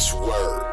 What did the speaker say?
Swerve.